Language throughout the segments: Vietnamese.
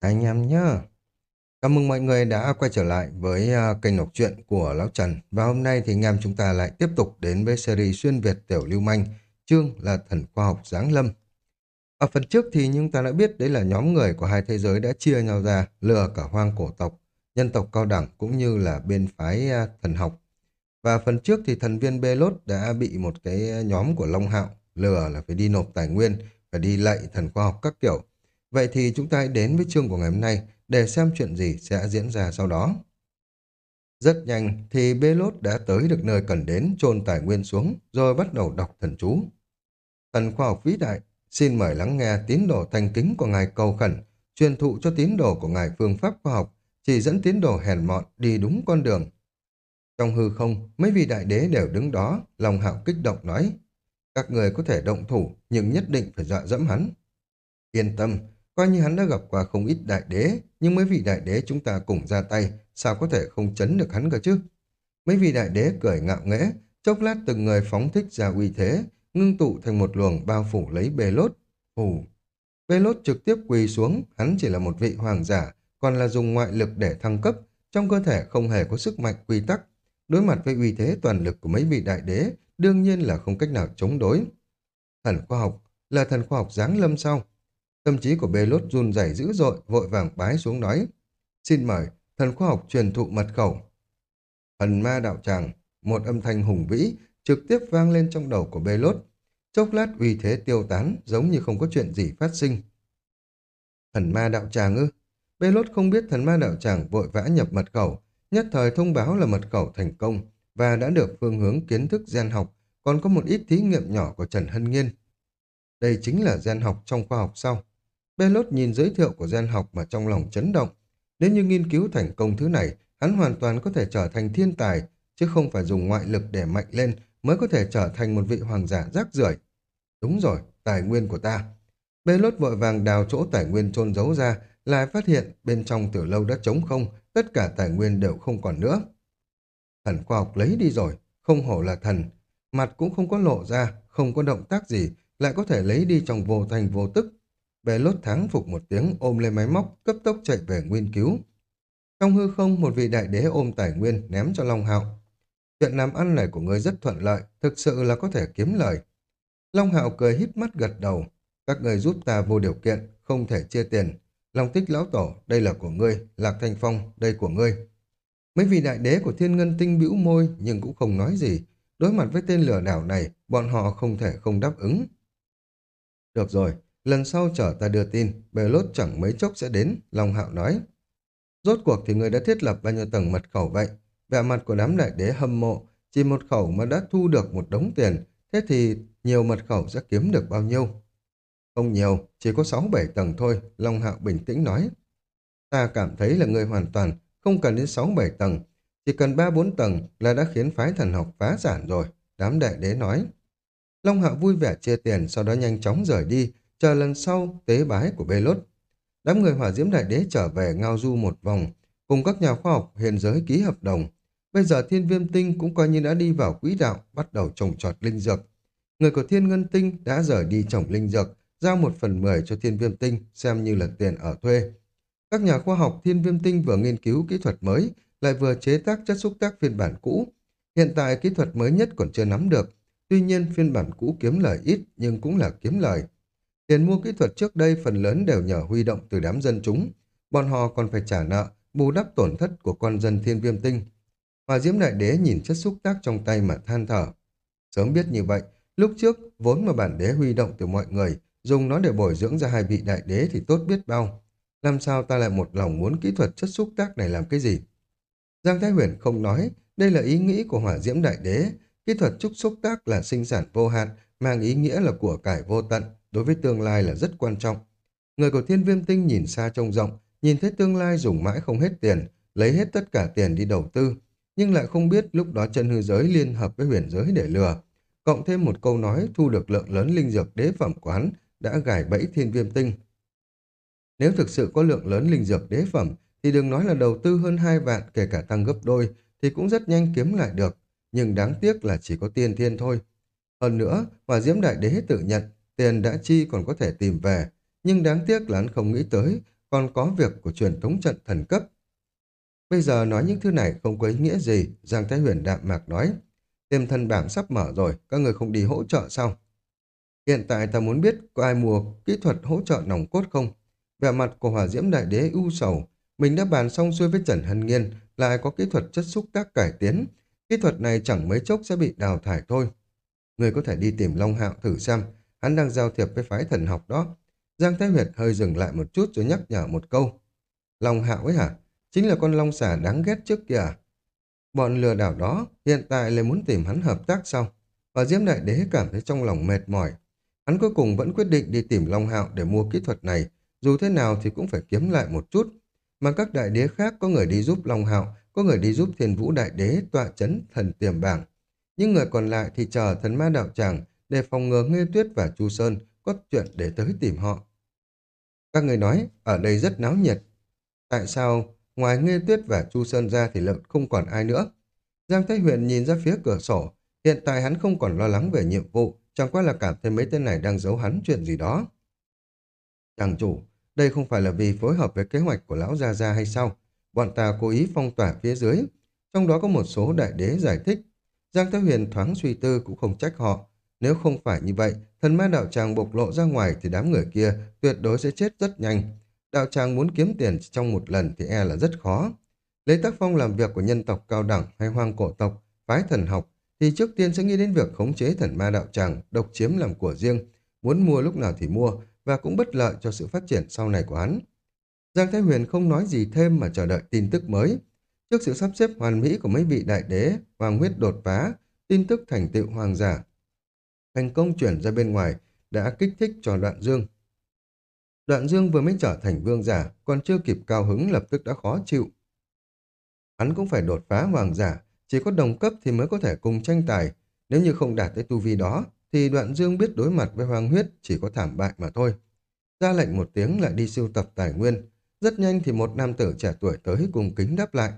Anh em nhé Chào mừng mọi người đã quay trở lại với à, kênh đọc truyện của Lão Trần. Và hôm nay thì anh em chúng ta lại tiếp tục đến với series xuyên Việt tiểu lưu manh, chương là thần khoa học Giáng Lâm. Ở phần trước thì chúng ta đã biết đấy là nhóm người của hai thế giới đã chia nhau ra lừa cả hoang cổ tộc, nhân tộc cao đẳng cũng như là bên phái à, thần học. Và phần trước thì thần viên Belot đã bị một cái à, nhóm của Long Hạo lừa là phải đi nộp tài nguyên, phải đi lạy thần khoa học các kiểu Vậy thì chúng ta hãy đến với chương của ngày hôm nay để xem chuyện gì sẽ diễn ra sau đó. Rất nhanh thì bê lốt đã tới được nơi cần đến chôn tài nguyên xuống rồi bắt đầu đọc thần chú. Thần khoa học vĩ đại, xin mời lắng nghe tín đồ thành kính của ngài cầu khẩn, truyền thụ cho tín đồ của ngài phương pháp khoa học, chỉ dẫn tín đồ hèn mọn đi đúng con đường. Trong hư không, mấy vị đại đế đều đứng đó, lòng hạo kích động nói, các người có thể động thủ nhưng nhất định phải dọa dẫm hắn. Yên tâm, Coi như hắn đã gặp qua không ít đại đế, nhưng mấy vị đại đế chúng ta cùng ra tay, sao có thể không chấn được hắn cơ chứ? Mấy vị đại đế cười ngạo nghễ, chốc lát từng người phóng thích ra uy thế, ngưng tụ thành một luồng bao phủ lấy bê lốt. Hù! Bê lốt trực tiếp quỳ xuống, hắn chỉ là một vị hoàng giả, còn là dùng ngoại lực để thăng cấp, trong cơ thể không hề có sức mạnh quy tắc. Đối mặt với uy thế toàn lực của mấy vị đại đế, đương nhiên là không cách nào chống đối. Thần khoa học là thần khoa học giáng lâm sau. Tâm trí của bê lốt run rẩy dữ dội, vội vàng bái xuống nói. Xin mời, thần khoa học truyền thụ mật khẩu. Thần ma đạo tràng, một âm thanh hùng vĩ, trực tiếp vang lên trong đầu của bê lốt. Chốc lát uy thế tiêu tán, giống như không có chuyện gì phát sinh. Thần ma đạo tràng ư? Bê lốt không biết thần ma đạo tràng vội vã nhập mật khẩu, nhất thời thông báo là mật khẩu thành công và đã được phương hướng kiến thức gen học, còn có một ít thí nghiệm nhỏ của Trần Hân Nghiên. Đây chính là gen học trong khoa học sau. Belot nhìn giới thiệu của gen học mà trong lòng chấn động. Nếu như nghiên cứu thành công thứ này, hắn hoàn toàn có thể trở thành thiên tài, chứ không phải dùng ngoại lực để mạnh lên mới có thể trở thành một vị hoàng giả rác rưởi. Đúng rồi, tài nguyên của ta. Belot vội vàng đào chỗ tài nguyên trôn giấu ra, lại phát hiện bên trong từ lâu đã trống không, tất cả tài nguyên đều không còn nữa. Thần khoa học lấy đi rồi, không hổ là thần. Mặt cũng không có lộ ra, không có động tác gì, lại có thể lấy đi trong vô thành vô tức, Bề lốt thắng phục một tiếng ôm lên máy móc, cấp tốc chạy về nguyên cứu. Trong hư không, một vị đại đế ôm tài nguyên ném cho Long Hạo. Chuyện làm ăn này của ngươi rất thuận lợi, thực sự là có thể kiếm lời. Long Hạo cười híp mắt gật đầu. Các người giúp ta vô điều kiện, không thể chia tiền. Long tích lão tổ, đây là của ngươi. Lạc Thanh Phong, đây của ngươi. Mấy vị đại đế của thiên ngân tinh bĩu môi nhưng cũng không nói gì. Đối mặt với tên lừa đảo này, bọn họ không thể không đáp ứng. Được rồi, Lần sau chở ta đưa tin, bệ lốt chẳng mấy chốc sẽ đến, Long Hạo nói. Rốt cuộc thì người đã thiết lập bao nhiêu tầng mật khẩu vậy? Vẻ mặt của đám đại đế hâm mộ, chỉ một khẩu mà đã thu được một đống tiền, thế thì nhiều mật khẩu sẽ kiếm được bao nhiêu? Không nhiều, chỉ có 6-7 tầng thôi, Long Hạo bình tĩnh nói. Ta cảm thấy là người hoàn toàn không cần đến 6-7 tầng, chỉ cần 3-4 tầng là đã khiến phái thần học phá sản rồi, đám đại đế nói. Long Hạo vui vẻ chia tiền, sau đó nhanh chóng rời đi, chờ lần sau tế bái của Bê Lốt. Đám người hỏa diễm đại đế trở về ngao du một vòng, cùng các nhà khoa học hiện giới ký hợp đồng. Bây giờ thiên viêm tinh cũng coi như đã đi vào quỹ đạo, bắt đầu trồng trọt linh dược. Người của thiên ngân tinh đã rời đi trồng linh dược, giao một phần mười cho thiên viêm tinh, xem như là tiền ở thuê. Các nhà khoa học thiên viêm tinh vừa nghiên cứu kỹ thuật mới, lại vừa chế tác chất xúc tác phiên bản cũ. Hiện tại kỹ thuật mới nhất còn chưa nắm được, tuy nhiên phiên bản cũ kiếm lời ít nhưng cũng là kiếm lời. Tiền mua kỹ thuật trước đây phần lớn đều nhờ huy động từ đám dân chúng. Bọn họ còn phải trả nợ, bù đắp tổn thất của con dân thiên viêm tinh. Hòa Diễm Đại Đế nhìn chất xúc tác trong tay mà than thở. Sớm biết như vậy, lúc trước vốn mà bản đế huy động từ mọi người, dùng nó để bồi dưỡng ra hai vị đại đế thì tốt biết bao. Làm sao ta lại một lòng muốn kỹ thuật chất xúc tác này làm cái gì? Giang Thái Huyền không nói, đây là ý nghĩ của Hỏa Diễm Đại Đế. Kỹ thuật trúc xúc tác là sinh sản vô hạn, mang ý nghĩa là của cải vô tận đối với tương lai là rất quan trọng. Người của thiên viêm tinh nhìn xa trông rộng, nhìn thấy tương lai dùng mãi không hết tiền, lấy hết tất cả tiền đi đầu tư, nhưng lại không biết lúc đó chân hư giới liên hợp với huyền giới để lừa. Cộng thêm một câu nói thu được lượng lớn linh dược đế phẩm quán đã gài bẫy thiên viêm tinh. Nếu thực sự có lượng lớn linh dược đế phẩm, thì đừng nói là đầu tư hơn hai vạn kể cả tăng gấp đôi, thì cũng rất nhanh kiếm lại được. Nhưng đáng tiếc là chỉ có tiên thiên thôi. Hơn nữa, Hỏa Diễm Đại Đế tự nhận Tiền đã chi còn có thể tìm về, nhưng đáng tiếc là hắn không nghĩ tới, còn có việc của truyền thống trận thần cấp. Bây giờ nói những thứ này không có ý nghĩa gì, Giang Thái Huyền đạm mạc nói. Tiềm thần bảng sắp mở rồi, các người không đi hỗ trợ sao? Hiện tại ta muốn biết có ai mua kỹ thuật hỗ trợ nòng cốt không? Vẻ mặt của hỏa diễm đại đế ưu sầu, mình đã bàn xong xuôi với Trần Hân Nghiên, lại có kỹ thuật chất xúc tác cải tiến. Kỹ thuật này chẳng mấy chốc sẽ bị đào thải thôi. Người có thể đi tìm Long Hạo thử xem, hắn đang giao thiệp với phái thần học đó. Giang Thái Huyệt hơi dừng lại một chút rồi nhắc nhở một câu. Long Hạo ấy hả? Chính là con long xà đáng ghét trước kìa. À? Bọn lừa đảo đó hiện tại lại muốn tìm hắn hợp tác sau Và Diễm Đại Đế cảm thấy trong lòng mệt mỏi. Hắn cuối cùng vẫn quyết định đi tìm Long Hạo để mua kỹ thuật này, dù thế nào thì cũng phải kiếm lại một chút. Mà các đại đế khác có người đi giúp Long Hạo, có người đi giúp Thiên Vũ Đại Đế tọa chấn thần tiềm bảng. Những người còn lại thì chờ thần ma đạo tràng để phòng ngừa Ngư Tuyết và Chu Sơn có chuyện để tới tìm họ. Các người nói, ở đây rất náo nhiệt. Tại sao ngoài Ngư Tuyết và Chu Sơn ra thì lợn không còn ai nữa? Giang Thái Huyền nhìn ra phía cửa sổ, hiện tại hắn không còn lo lắng về nhiệm vụ, chẳng qua là cảm thấy mấy tên này đang giấu hắn chuyện gì đó. Chàng chủ, đây không phải là vì phối hợp với kế hoạch của lão Gia Gia hay sao? Bọn ta cố ý phong tỏa phía dưới, trong đó có một số đại đế giải thích. Giang Thái Huyền thoáng suy tư cũng không trách họ. Nếu không phải như vậy, thần ma đạo tràng bộc lộ ra ngoài thì đám người kia tuyệt đối sẽ chết rất nhanh. Đạo tràng muốn kiếm tiền trong một lần thì e là rất khó. Lấy tác phong làm việc của nhân tộc cao đẳng hay hoang cổ tộc, phái thần học, thì trước tiên sẽ nghĩ đến việc khống chế thần ma đạo tràng, độc chiếm làm của riêng, muốn mua lúc nào thì mua và cũng bất lợi cho sự phát triển sau này của hắn. Giang Thái Huyền không nói gì thêm mà chờ đợi tin tức mới. Trước sự sắp xếp hoàn mỹ của mấy vị đại đế, hoàng huyết đột phá, tin tức thành tựu hoàng giả, thành công chuyển ra bên ngoài đã kích thích cho đoạn dương. Đoạn dương vừa mới trở thành vương giả, còn chưa kịp cao hứng lập tức đã khó chịu. Hắn cũng phải đột phá hoàng giả, chỉ có đồng cấp thì mới có thể cùng tranh tài. Nếu như không đạt tới tu vi đó, thì đoạn dương biết đối mặt với hoàng huyết chỉ có thảm bại mà thôi. Ra lệnh một tiếng lại đi siêu tập tài nguyên. Rất nhanh thì một nam tử trẻ tuổi tới cùng kính đáp lại.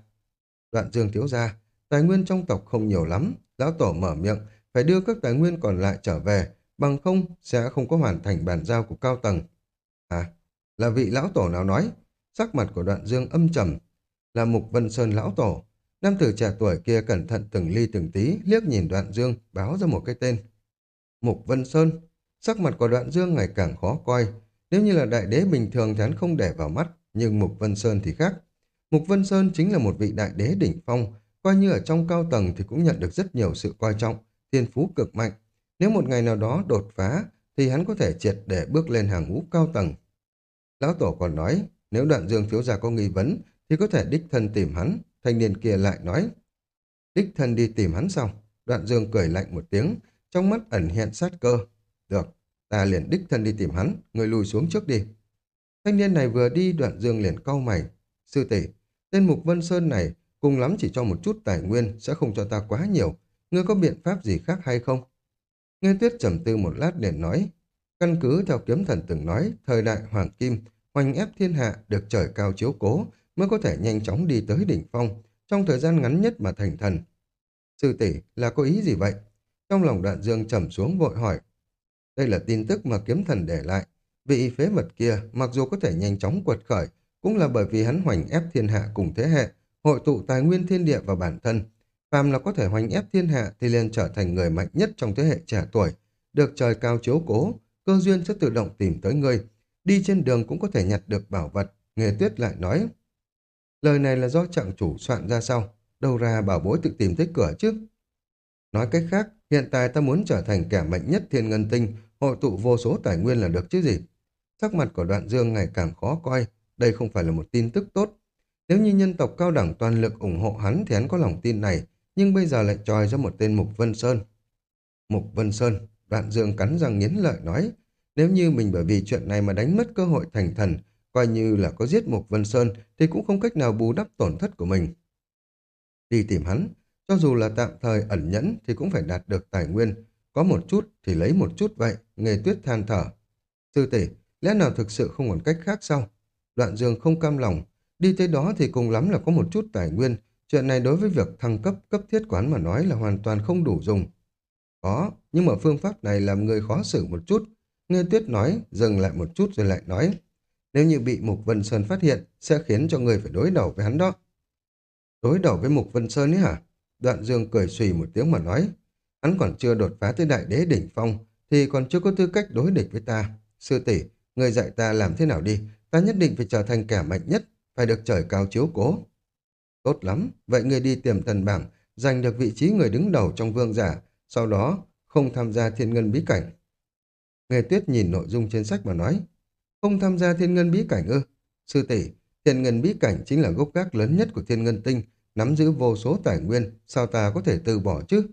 Đoạn dương thiếu ra, tài nguyên trong tộc không nhiều lắm. Lão tổ mở miệng, phải đưa các tài nguyên còn lại trở về, bằng không sẽ không có hoàn thành bàn giao của cao tầng. À, là vị lão tổ nào nói? Sắc mặt của đoạn dương âm trầm, là Mục Vân Sơn lão tổ. Nam tử trẻ tuổi kia cẩn thận từng ly từng tí, liếc nhìn đoạn dương, báo ra một cái tên. Mục Vân Sơn, sắc mặt của đoạn dương ngày càng khó coi. Nếu như là đại đế bình thường thì hắn không để vào mắt, nhưng Mục Vân Sơn thì khác. Mục Vân Sơn chính là một vị đại đế đỉnh phong, coi như ở trong cao tầng thì cũng nhận được rất nhiều sự coi trọng, thiên phú cực mạnh. Nếu một ngày nào đó đột phá, thì hắn có thể triệt để bước lên hàng ngũ cao tầng. Lão Tổ còn nói, nếu đoạn dương thiếu gia có nghi vấn, thì có thể đích thân tìm hắn. Thanh niên kia lại nói, đích thân đi tìm hắn xong. Đoạn dương cười lạnh một tiếng, trong mắt ẩn hiện sát cơ. Được, ta liền đích thân đi tìm hắn, người lùi xuống trước đi. Thanh niên này vừa đi, đoạn dương liền cau mày. Sư tỷ, tên Mục Vân Sơn này cùng lắm chỉ cho một chút tài nguyên, sẽ không cho ta quá nhiều. Ngươi có biện pháp gì khác hay không? Nghe tuyết trầm tư một lát để nói, căn cứ theo kiếm thần từng nói, thời đại hoàng kim, hoành ép thiên hạ được trời cao chiếu cố mới có thể nhanh chóng đi tới đỉnh phong, trong thời gian ngắn nhất mà thành thần. Sư tỷ là có ý gì vậy? Trong lòng đoạn dương trầm xuống vội hỏi. Đây là tin tức mà kiếm thần để lại. Vị phế vật kia, mặc dù có thể nhanh chóng quật khởi, cũng là bởi vì hắn hoành ép thiên hạ cùng thế hệ, hội tụ tài nguyên thiên địa vào bản thân. Phàm là có thể hoành ép thiên hạ thì liền trở thành người mạnh nhất trong thế hệ trẻ tuổi, được trời cao chiếu cố, cơ duyên sẽ tự động tìm tới ngươi. Đi trên đường cũng có thể nhặt được bảo vật, nghề tuyết lại nói. Lời này là do trạng chủ soạn ra sau, đâu ra bảo bối tự tìm tới cửa chứ. Nói cách khác, hiện tại ta muốn trở thành kẻ mạnh nhất thiên ngân tinh, hội tụ vô số tài nguyên là được chứ gì. Sắc mặt của đoạn dương ngày càng khó coi, đây không phải là một tin tức tốt. Nếu như nhân tộc cao đẳng toàn lực ủng hộ hắn thì hắn có lòng tin này, nhưng bây giờ lại tròi ra một tên Mục Vân Sơn. Mục Vân Sơn, đoạn dương cắn răng nghiến lợi nói, nếu như mình bởi vì chuyện này mà đánh mất cơ hội thành thần, coi như là có giết Mục Vân Sơn thì cũng không cách nào bù đắp tổn thất của mình. Đi tìm hắn, cho dù là tạm thời ẩn nhẫn thì cũng phải đạt được tài nguyên, có một chút thì lấy một chút vậy, nghề tuyết than thở. Sư tỷ, lẽ nào thực sự không còn cách khác sao? Đoạn dương không cam lòng, đi tới đó thì cùng lắm là có một chút tài nguyên, chuyện này đối với việc thăng cấp cấp thiết quán mà nói là hoàn toàn không đủ dùng. Có, nhưng mà phương pháp này làm người khó xử một chút. Nghe tuyết nói, dừng lại một chút rồi lại nói. Nếu như bị Mục Vân Sơn phát hiện, sẽ khiến cho người phải đối đầu với hắn đó. Đối đầu với Mục Vân Sơn ấy hả? Đoạn Dương cười xùy một tiếng mà nói. Hắn còn chưa đột phá tới đại đế đỉnh phong, thì còn chưa có tư cách đối địch với ta. Sư tỷ, người dạy ta làm thế nào đi, ta nhất định phải trở thành kẻ mạnh nhất, phải được trời cao chiếu cố. Tốt lắm, vậy ngươi đi tiềm thần bảng, giành được vị trí người đứng đầu trong vương giả, sau đó không tham gia thiên ngân bí cảnh. Nghe tuyết nhìn nội dung trên sách mà nói, không tham gia thiên ngân bí cảnh ư? Sư tỷ, thiên ngân bí cảnh chính là gốc gác lớn nhất của thiên ngân tinh, nắm giữ vô số tài nguyên, sao ta có thể từ bỏ chứ?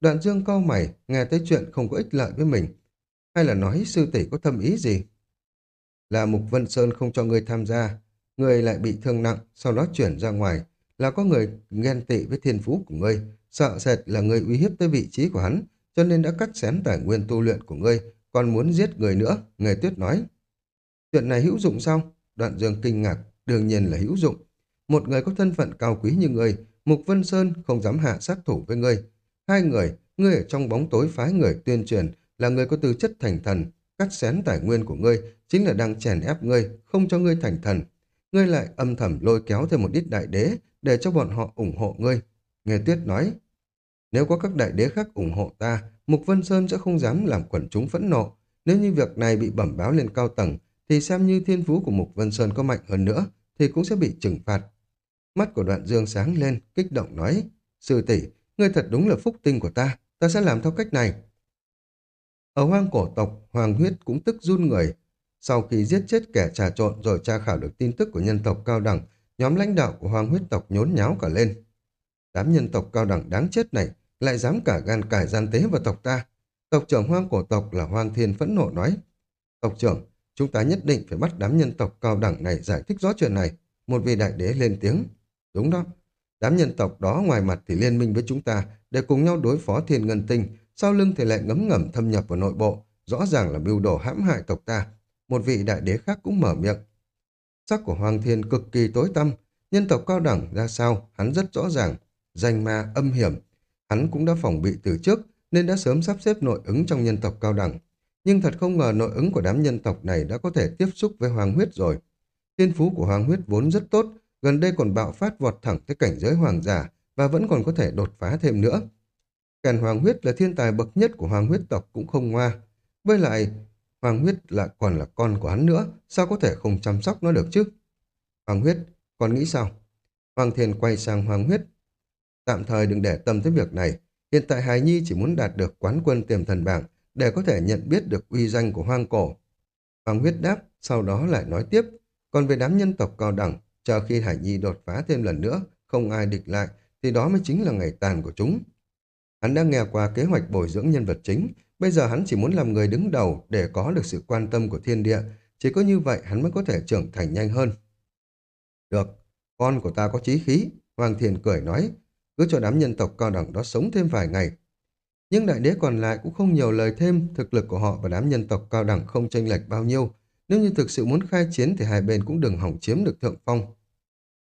Đoạn dương cau mày, nghe tới chuyện không có ích lợi với mình. Hay là nói sư tỷ có thâm ý gì? Là Mục Vân Sơn không cho ngươi tham gia, người lại bị thương nặng, sau đó chuyển ra ngoài, là có người ghen tị với thiên phú của ngươi, sợ sệt là người uy hiếp tới vị trí của hắn, cho nên đã cắt xén tài nguyên tu luyện của ngươi, còn muốn giết người nữa, người tuyết nói. Chuyện này hữu dụng sao? Đoạn dương kinh ngạc, đương nhiên là hữu dụng. Một người có thân phận cao quý như ngươi, Mục Vân Sơn không dám hạ sát thủ với ngươi. Hai người, ngươi ở trong bóng tối phái người tuyên truyền là người có tư chất thành thần, cắt xén tài nguyên của ngươi, chính là đang chèn ép ngươi, không cho ngươi thành thần. Ngươi lại âm thầm lôi kéo thêm một ít đại đế để cho bọn họ ủng hộ ngươi. Nghe Tuyết nói, nếu có các đại đế khác ủng hộ ta, Mục Vân Sơn sẽ không dám làm quần chúng phẫn nộ. Nếu như việc này bị bẩm báo lên cao tầng, thì xem như thiên phú của Mục Vân Sơn có mạnh hơn nữa, thì cũng sẽ bị trừng phạt. Mắt của đoạn dương sáng lên, kích động nói, Sư tỷ, ngươi thật đúng là phúc tinh của ta, ta sẽ làm theo cách này. Ở hoang cổ tộc, Hoàng Huyết cũng tức run người. Sau khi giết chết kẻ trà trộn rồi tra khảo được tin tức của nhân tộc cao đẳng, nhóm lãnh đạo của Hoàng Huyết tộc nhốn nháo cả lên. Đám nhân tộc cao đẳng đáng chết này lại dám cả gan cải gian tế vào tộc ta. Tộc trưởng hoang cổ tộc là hoang Thiên phẫn nộ nói. Tộc trưởng, chúng ta nhất định phải bắt đám nhân tộc cao đẳng này giải thích rõ chuyện này. Một vị đại đế lên tiếng. Đúng đó. Đám nhân tộc đó ngoài mặt thì liên minh với chúng ta để cùng nhau đối phó thiên ngân tinh, sau lưng thì lại ngấm ngầm thâm nhập vào nội bộ, rõ ràng là mưu đồ hãm hại tộc ta. Một vị đại đế khác cũng mở miệng. Sắc của Hoàng Thiên cực kỳ tối tăm, nhân tộc cao đẳng ra sao, hắn rất rõ ràng, danh ma âm hiểm. Hắn cũng đã phòng bị từ trước, nên đã sớm sắp xếp nội ứng trong nhân tộc cao đẳng. Nhưng thật không ngờ nội ứng của đám nhân tộc này đã có thể tiếp xúc với hoàng huyết rồi. Thiên phú của hoàng huyết vốn rất tốt, gần đây còn bạo phát vọt thẳng tới cảnh giới hoàng giả và vẫn còn có thể đột phá thêm nữa. càn hoàng huyết là thiên tài bậc nhất của hoàng huyết tộc cũng không ngoa. Với lại, hoàng huyết lại còn là con của hắn nữa, sao có thể không chăm sóc nó được chứ? Hoàng huyết, con nghĩ sao? Hoàng thiền quay sang hoàng huyết. Tạm thời đừng để tâm tới việc này. Hiện tại Hải Nhi chỉ muốn đạt được quán quân tiềm thần bảng để có thể nhận biết được uy danh của hoang cổ. Hoàng huyết đáp, sau đó lại nói tiếp. Còn về đám nhân tộc cao đẳng, chờ khi Hải Nhi đột phá thêm lần nữa, không ai địch lại, thì đó mới chính là ngày tàn của chúng. Hắn đã nghe qua kế hoạch bồi dưỡng nhân vật chính, bây giờ hắn chỉ muốn làm người đứng đầu để có được sự quan tâm của thiên địa, chỉ có như vậy hắn mới có thể trưởng thành nhanh hơn. Được, con của ta có chí khí, Hoàng Thiền cười nói, cứ cho đám nhân tộc cao đẳng đó sống thêm vài ngày. Nhưng đại đế còn lại cũng không nhiều lời thêm, thực lực của họ và đám nhân tộc cao đẳng không chênh lệch bao nhiêu. Nếu như thực sự muốn khai chiến thì hai bên cũng đừng hỏng chiếm được thượng phong.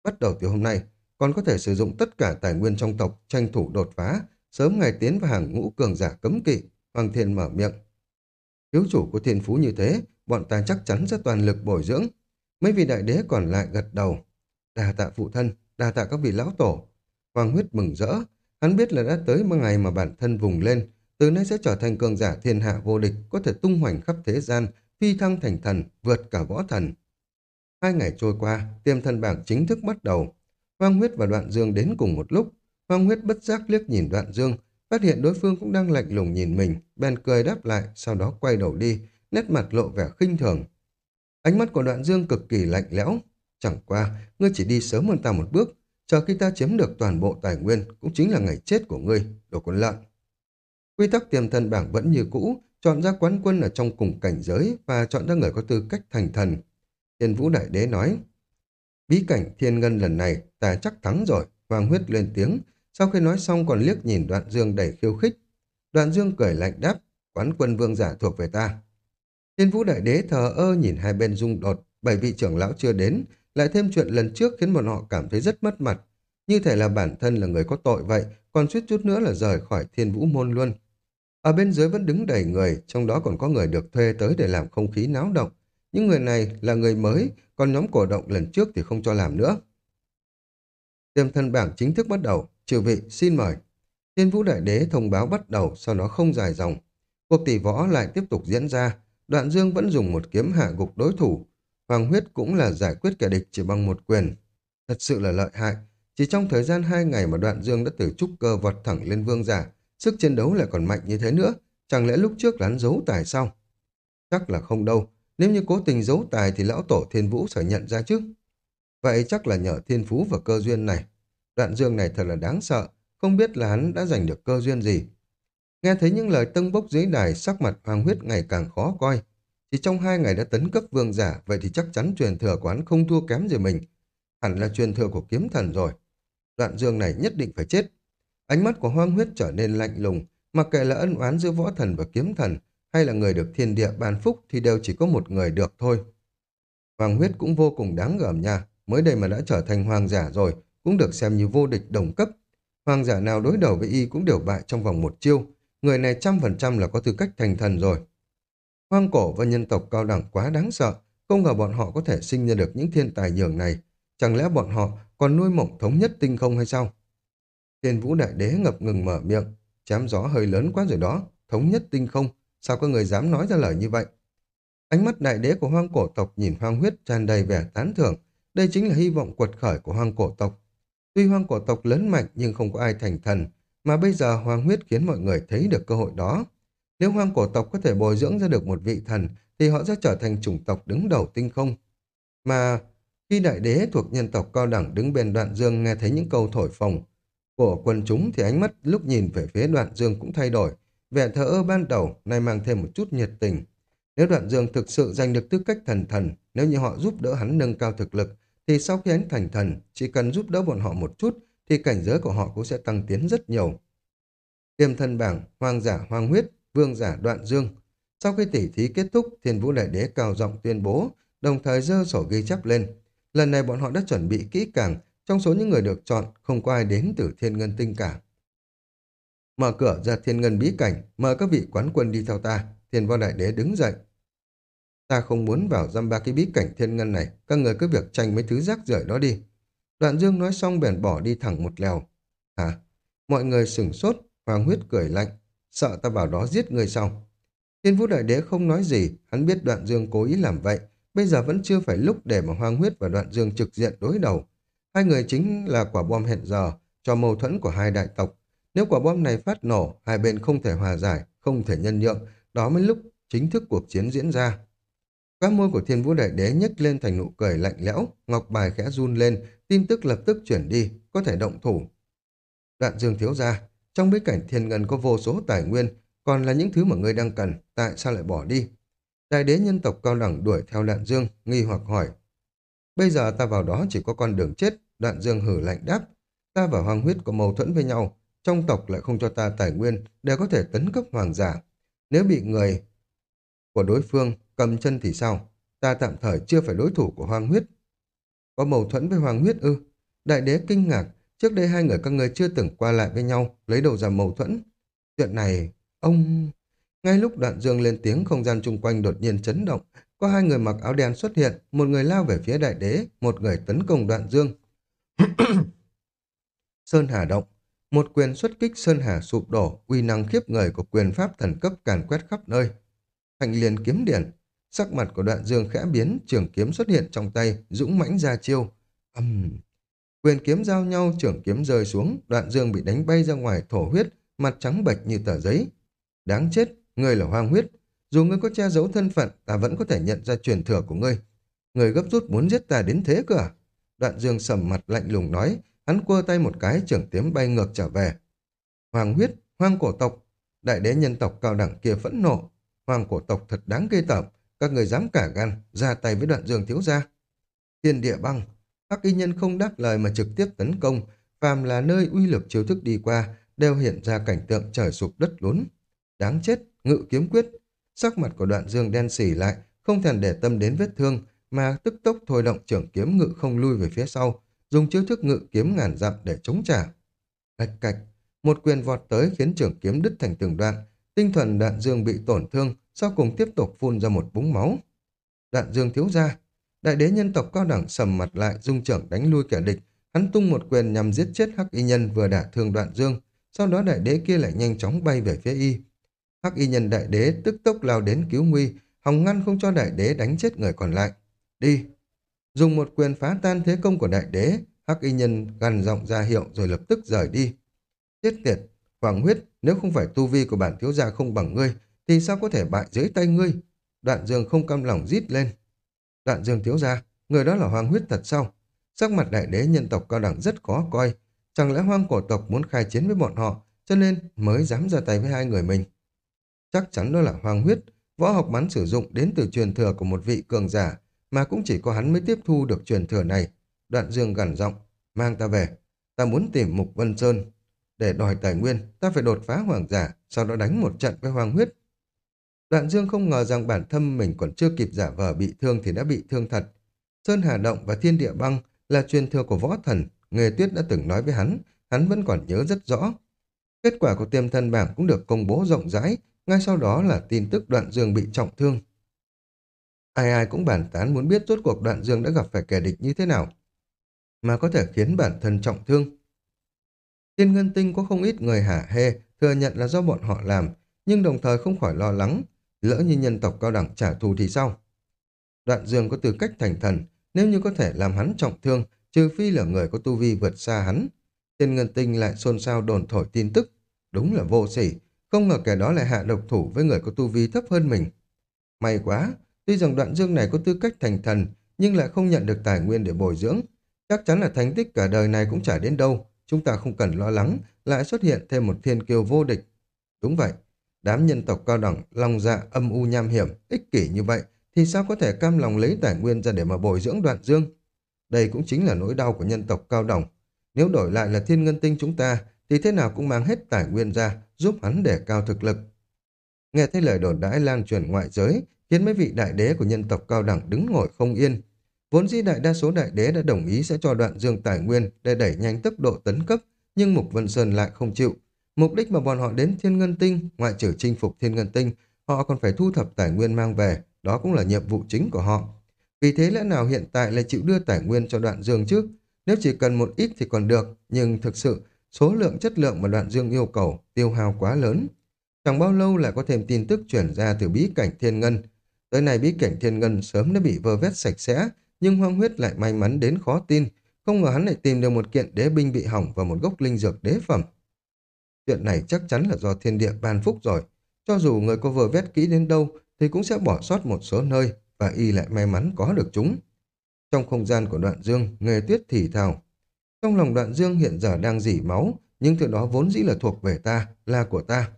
Bắt đầu từ hôm nay, con có thể sử dụng tất cả tài nguyên trong tộc tranh thủ đột phá, sớm ngày tiến vào hàng ngũ cường giả cấm kỵ, Hoàng Thiên mở miệng. Thiếu chủ của thiên phú như thế, bọn ta chắc chắn sẽ toàn lực bồi dưỡng. Mấy vị đại đế còn lại gật đầu. Đà tạ phụ thân, đà tạ các vị lão tổ. Hoàng huyết mừng rỡ, hắn biết là đã tới một ngày mà bản thân vùng lên, từ nay sẽ trở thành cường giả thiên hạ vô địch, có thể tung hoành khắp thế gian, phi thăng thành thần, vượt cả võ thần. Hai ngày trôi qua, tiêm thần bảng chính thức bắt đầu. Hoàng huyết và đoạn dương đến cùng một lúc, Hoàng huyết bất giác liếc nhìn đoạn dương, phát hiện đối phương cũng đang lạnh lùng nhìn mình, bèn cười đáp lại, sau đó quay đầu đi, nét mặt lộ vẻ khinh thường. Ánh mắt của đoạn dương cực kỳ lạnh lẽo. Chẳng qua, ngươi chỉ đi sớm hơn ta một bước, chờ khi ta chiếm được toàn bộ tài nguyên, cũng chính là ngày chết của ngươi, đồ con lợn. Quy tắc tiềm thần bảng vẫn như cũ, chọn ra quán quân ở trong cùng cảnh giới và chọn ra người có tư cách thành thần. Thiên Vũ Đại Đế nói, bí cảnh thiên ngân lần này ta chắc thắng rồi, Hoàng huyết lên tiếng, sau khi nói xong còn liếc nhìn đoạn dương đầy khiêu khích. Đoạn dương cười lạnh đáp, quán quân vương giả thuộc về ta. Thiên vũ đại đế thờ ơ nhìn hai bên rung đột, bảy vị trưởng lão chưa đến, lại thêm chuyện lần trước khiến bọn họ cảm thấy rất mất mặt. Như thể là bản thân là người có tội vậy, còn suýt chút nữa là rời khỏi thiên vũ môn luôn. Ở bên dưới vẫn đứng đầy người, trong đó còn có người được thuê tới để làm không khí náo động. Những người này là người mới, còn nhóm cổ động lần trước thì không cho làm nữa. Tiềm thân bảng chính thức bắt đầu. Chư vị, xin mời. Thiên vũ đại đế thông báo bắt đầu, sau đó không dài dòng. Cuộc tỷ võ lại tiếp tục diễn ra. Đoạn dương vẫn dùng một kiếm hạ gục đối thủ. Hoàng huyết cũng là giải quyết kẻ địch chỉ bằng một quyền. Thật sự là lợi hại. Chỉ trong thời gian hai ngày mà đoạn dương đã từ trúc cơ vọt thẳng lên vương giả. Sức chiến đấu lại còn mạnh như thế nữa. Chẳng lẽ lúc trước lán giấu tài sao? Chắc là không đâu. Nếu như cố tình giấu tài thì lão tổ thiên vũ sẽ nhận ra chứ. Vậy chắc là nhờ thiên phú và cơ duyên này. Đoạn dương này thật là đáng sợ. Không biết là hắn đã giành được cơ duyên gì. Nghe thấy những lời tâng bốc dưới đài, sắc mặt hoàng huyết ngày càng khó coi. Chỉ trong hai ngày đã tấn cấp vương giả, vậy thì chắc chắn truyền thừa của hắn không thua kém gì mình. Hẳn là truyền thừa của kiếm thần rồi. Đoạn dương này nhất định phải chết. Ánh mắt của hoang huyết trở nên lạnh lùng, mặc kệ là ân oán giữa võ thần và kiếm thần, hay là người được thiên địa ban phúc thì đều chỉ có một người được thôi. Hoàng huyết cũng vô cùng đáng gờm nha, mới đây mà đã trở thành hoàng giả rồi, cũng được xem như vô địch đồng cấp. Hoàng giả nào đối đầu với y cũng đều bại trong vòng một chiêu, người này trăm phần trăm là có tư cách thành thần rồi. Hoang cổ và nhân tộc cao đẳng quá đáng sợ, không ngờ bọn họ có thể sinh ra được những thiên tài nhường này. Chẳng lẽ bọn họ còn nuôi mộng thống nhất tinh không hay sao? Thiên vũ đại đế ngập ngừng mở miệng, chém gió hơi lớn quá rồi đó, thống nhất tinh không, sao có người dám nói ra lời như vậy? Ánh mắt đại đế của hoang cổ tộc nhìn hoang huyết tràn đầy vẻ tán thưởng, đây chính là hy vọng quật khởi của hoang cổ tộc. Tuy hoang cổ tộc lớn mạnh nhưng không có ai thành thần, mà bây giờ hoang huyết khiến mọi người thấy được cơ hội đó. Nếu hoang cổ tộc có thể bồi dưỡng ra được một vị thần, thì họ sẽ trở thành chủng tộc đứng đầu tinh không. Mà khi đại đế thuộc nhân tộc cao đẳng đứng bên đoạn dương nghe thấy những câu thổi phồng của quần chúng thì ánh mắt lúc nhìn về phía đoạn dương cũng thay đổi. Vẻ thờ ơ ban đầu nay mang thêm một chút nhiệt tình. Nếu đoạn dương thực sự giành được tư cách thần thần, nếu như họ giúp đỡ hắn nâng cao thực lực, thì sau khi hắn thành thần, chỉ cần giúp đỡ bọn họ một chút, thì cảnh giới của họ cũng sẽ tăng tiến rất nhiều. Tiềm thần bảng, hoang giả hoang huyết, vương giả đoạn dương. Sau khi tỉ thí kết thúc, thiên vũ đại đế cao giọng tuyên bố, đồng thời dơ sổ ghi chép lên. Lần này bọn họ đã chuẩn bị kỹ càng, trong số những người được chọn, không có ai đến từ thiên ngân tinh cả. Mở cửa ra thiên ngân bí cảnh, mời các vị quán quân đi theo ta. Thiên võ đại đế đứng dậy. Ta không muốn vào dăm ba cái bí cảnh thiên ngân này, các người cứ việc tranh mấy thứ rác rưởi đó đi. Đoạn dương nói xong bèn bỏ đi thẳng một lèo. Hả? Mọi người sửng sốt, Hoàng huyết cười lạnh, sợ ta vào đó giết người sau. Thiên vũ đại đế không nói gì, hắn biết đoạn dương cố ý làm vậy, bây giờ vẫn chưa phải lúc để mà Hoàng huyết và đoạn dương trực diện đối đầu. Hai người chính là quả bom hẹn giờ cho mâu thuẫn của hai đại tộc. Nếu quả bom này phát nổ, hai bên không thể hòa giải, không thể nhân nhượng, đó mới lúc chính thức cuộc chiến diễn ra. Các môi của thiên vũ đại đế nhếch lên thành nụ cười lạnh lẽo, ngọc bài khẽ run lên, tin tức lập tức chuyển đi, có thể động thủ. Đoạn dương thiếu ra, trong bối cảnh thiên ngân có vô số tài nguyên, còn là những thứ mà ngươi đang cần, tại sao lại bỏ đi? Đại đế nhân tộc cao đẳng đuổi theo đoạn dương, nghi hoặc hỏi. Bây giờ ta vào đó chỉ có con đường chết, đoạn dương hử lạnh đáp. Ta và hoàng huyết có mâu thuẫn với nhau, trong tộc lại không cho ta tài nguyên để có thể tấn cấp hoàng giả. Nếu bị người của đối phương cầm chân thì sao? Ta tạm thời chưa phải đối thủ của hoàng huyết. Có mâu thuẫn với hoàng huyết ư? Đại đế kinh ngạc, trước đây hai người các người chưa từng qua lại với nhau, lấy đầu ra mâu thuẫn. Chuyện này, ông... Ngay lúc đoạn dương lên tiếng không gian chung quanh đột nhiên chấn động, có hai người mặc áo đen xuất hiện, một người lao về phía đại đế, một người tấn công đoạn dương. Sơn Hà động, một quyền xuất kích Sơn Hà sụp đổ, uy năng khiếp người của quyền pháp thần cấp càn quét khắp nơi. Thành liền kiếm điển, sắc mặt của đoạn dương khẽ biến, trường kiếm xuất hiện trong tay, dũng mãnh ra chiêu. Âm... Quyền kiếm giao nhau, trường kiếm rơi xuống, đoạn dương bị đánh bay ra ngoài thổ huyết, mặt trắng bệch như tờ giấy. Đáng chết, ngươi là hoang huyết, dù ngươi có che giấu thân phận, ta vẫn có thể nhận ra truyền thừa của ngươi. người gấp rút muốn giết ta đến thế cơ à? Đoạn dương sầm mặt lạnh lùng nói, hắn quơ tay một cái trường kiếm bay ngược trở về. Hoàng huyết, hoang cổ tộc, đại đế nhân tộc cao đẳng kia phẫn nộ. Hoàng cổ tộc thật đáng ghê tởm, các người dám cả gan, ra tay với đoạn dương thiếu gia. Thiên địa băng, các y nhân không đáp lời mà trực tiếp tấn công, phàm là nơi uy lực chiêu thức đi qua, đều hiện ra cảnh tượng trời sụp đất lún. Đáng chết, ngự kiếm quyết, Sắc mặt của đoạn dương đen xỉ lại, không thèm để tâm đến vết thương, mà tức tốc thôi động trưởng kiếm ngự không lui về phía sau, dùng chiêu thức ngự kiếm ngàn dặm để chống trả. cạch cạch, một quyền vọt tới khiến trưởng kiếm đứt thành từng đoạn, tinh thần đoạn dương bị tổn thương, sau cùng tiếp tục phun ra một búng máu. Đoạn dương thiếu ra. Đại đế nhân tộc cao đẳng sầm mặt lại, dung trưởng đánh lui kẻ địch. Hắn tung một quyền nhằm giết chết hắc y nhân vừa đả thương đoạn dương. Sau đó đại đế kia lại nhanh chóng bay về phía y. Hắc y nhân đại đế tức tốc lao đến cứu nguy, hòng ngăn không cho đại đế đánh chết người còn lại. Đi! Dùng một quyền phá tan thế công của đại đế, hắc y nhân gằn giọng ra hiệu rồi lập tức rời đi. Chết tiệt! Hoàng huyết, nếu không phải tu vi của bản thiếu gia không bằng ngươi, thì sao có thể bại dưới tay ngươi? Đoạn dương không cam lòng rít lên. Đoạn dương thiếu gia, người đó là hoàng huyết thật sao? Sắc mặt đại đế nhân tộc cao đẳng rất khó coi. Chẳng lẽ hoang cổ tộc muốn khai chiến với bọn họ, cho nên mới dám ra tay với hai người mình? Chắc chắn đó là hoàng huyết, võ học bắn sử dụng đến từ truyền thừa của một vị cường giả, mà cũng chỉ có hắn mới tiếp thu được truyền thừa này. Đoạn dương gằn giọng, mang ta về, ta muốn tìm Mục Vân Sơn. Để đòi tài nguyên, ta phải đột phá hoàng giả, sau đó đánh một trận với hoàng huyết. Đoạn dương không ngờ rằng bản thân mình còn chưa kịp giả vờ bị thương thì đã bị thương thật. Sơn Hà Động và Thiên Địa Băng là truyền thừa của võ thần, Nghề Tuyết đã từng nói với hắn, hắn vẫn còn nhớ rất rõ. Kết quả của tiêm thân bảng cũng được công bố rộng rãi, ngay sau đó là tin tức đoạn dương bị trọng thương. Ai ai cũng bàn tán muốn biết rốt cuộc đoạn dương đã gặp phải kẻ địch như thế nào, mà có thể khiến bản thân trọng thương. Thiên Ngân Tinh có không ít người hả hê, thừa nhận là do bọn họ làm, nhưng đồng thời không khỏi lo lắng, lỡ như nhân tộc cao đẳng trả thù thì sao? Đoạn dương có tư cách thành thần, nếu như có thể làm hắn trọng thương, trừ phi là người có tu vi vượt xa hắn. Thiên Ngân Tinh lại xôn xao đồn thổi tin tức, đúng là vô sỉ, không ngờ kẻ đó lại hạ độc thủ với người có tu vi thấp hơn mình. May quá, tuy rằng đoạn dương này có tư cách thành thần, nhưng lại không nhận được tài nguyên để bồi dưỡng. Chắc chắn là thành tích cả đời này cũng chả đến đâu, chúng ta không cần lo lắng, lại xuất hiện thêm một thiên kiêu vô địch. Đúng vậy, đám nhân tộc cao đẳng, lòng dạ, âm u nham hiểm, ích kỷ như vậy, thì sao có thể cam lòng lấy tài nguyên ra để mà bồi dưỡng đoạn dương? Đây cũng chính là nỗi đau của nhân tộc cao đẳng. Nếu đổi lại là thiên ngân tinh chúng ta, thì thế nào cũng mang hết tài nguyên ra, giúp hắn để cao thực lực. Nghe thấy lời đồn đãi lan truyền ngoại giới, khiến mấy vị đại đế của nhân tộc cao đẳng đứng ngồi không yên. Vốn dĩ đại đa số đại đế đã đồng ý sẽ cho đoạn dương tài nguyên để đẩy nhanh tốc độ tấn cấp, nhưng Mục Vân Sơn lại không chịu. Mục đích mà bọn họ đến Thiên Ngân Tinh, ngoại trừ chinh phục Thiên Ngân Tinh, họ còn phải thu thập tài nguyên mang về, đó cũng là nhiệm vụ chính của họ. Vì thế lẽ nào hiện tại lại chịu đưa tài nguyên cho đoạn dương chứ? Nếu chỉ cần một ít thì còn được, nhưng thực sự số lượng chất lượng mà đoạn dương yêu cầu tiêu hao quá lớn. Chẳng bao lâu lại có thêm tin tức chuyển ra từ bí cảnh thiên ngân. Tới này bí cảnh thiên ngân sớm đã bị vơ vét sạch sẽ, nhưng hoang huyết lại may mắn đến khó tin. Không ngờ hắn lại tìm được một kiện đế binh bị hỏng và một gốc linh dược đế phẩm. Chuyện này chắc chắn là do thiên địa ban phúc rồi. Cho dù người có vừa vét kỹ đến đâu thì cũng sẽ bỏ sót một số nơi và y lại may mắn có được chúng. Trong không gian của đoạn dương, nghề tuyết thì thào. Trong lòng đoạn dương hiện giờ đang dỉ máu, nhưng thứ đó vốn dĩ là thuộc về ta, là của ta.